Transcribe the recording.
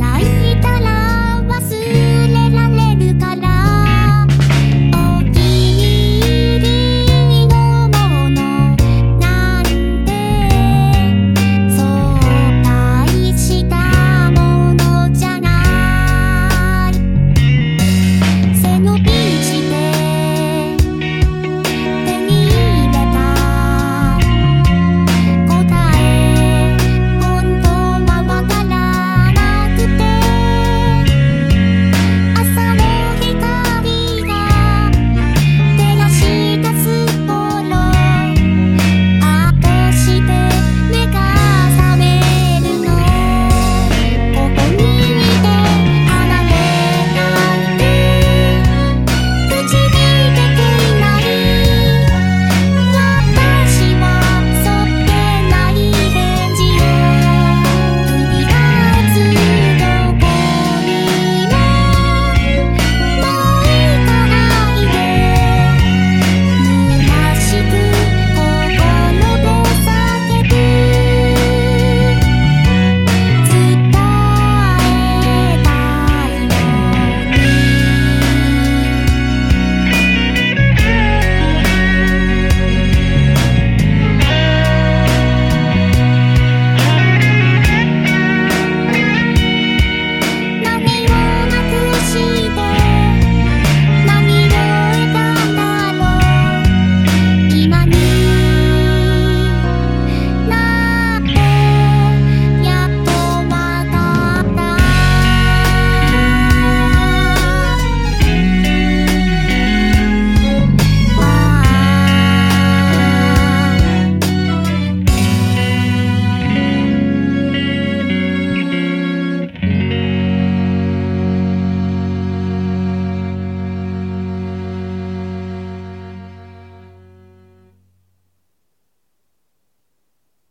night.